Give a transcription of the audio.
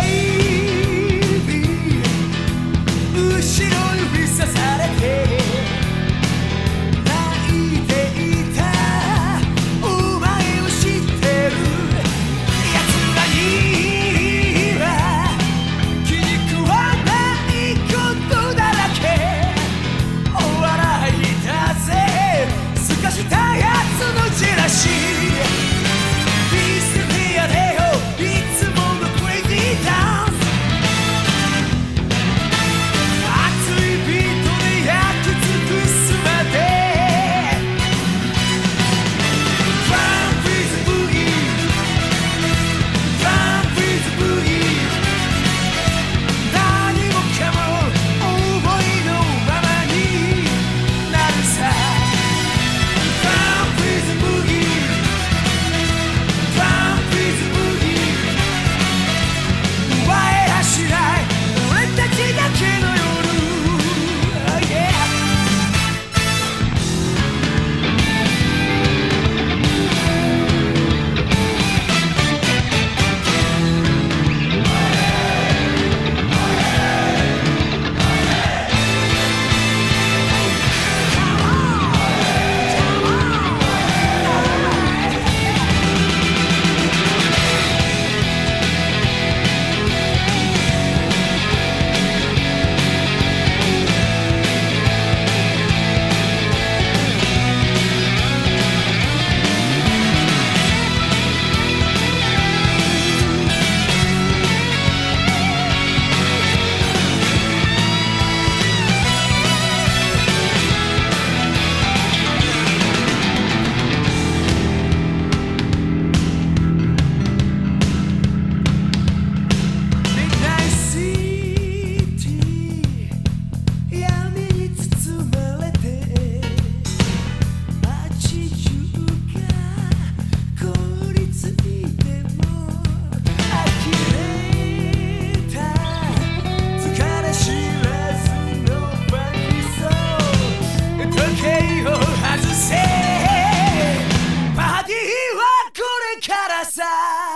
baby. Ooh, からさ。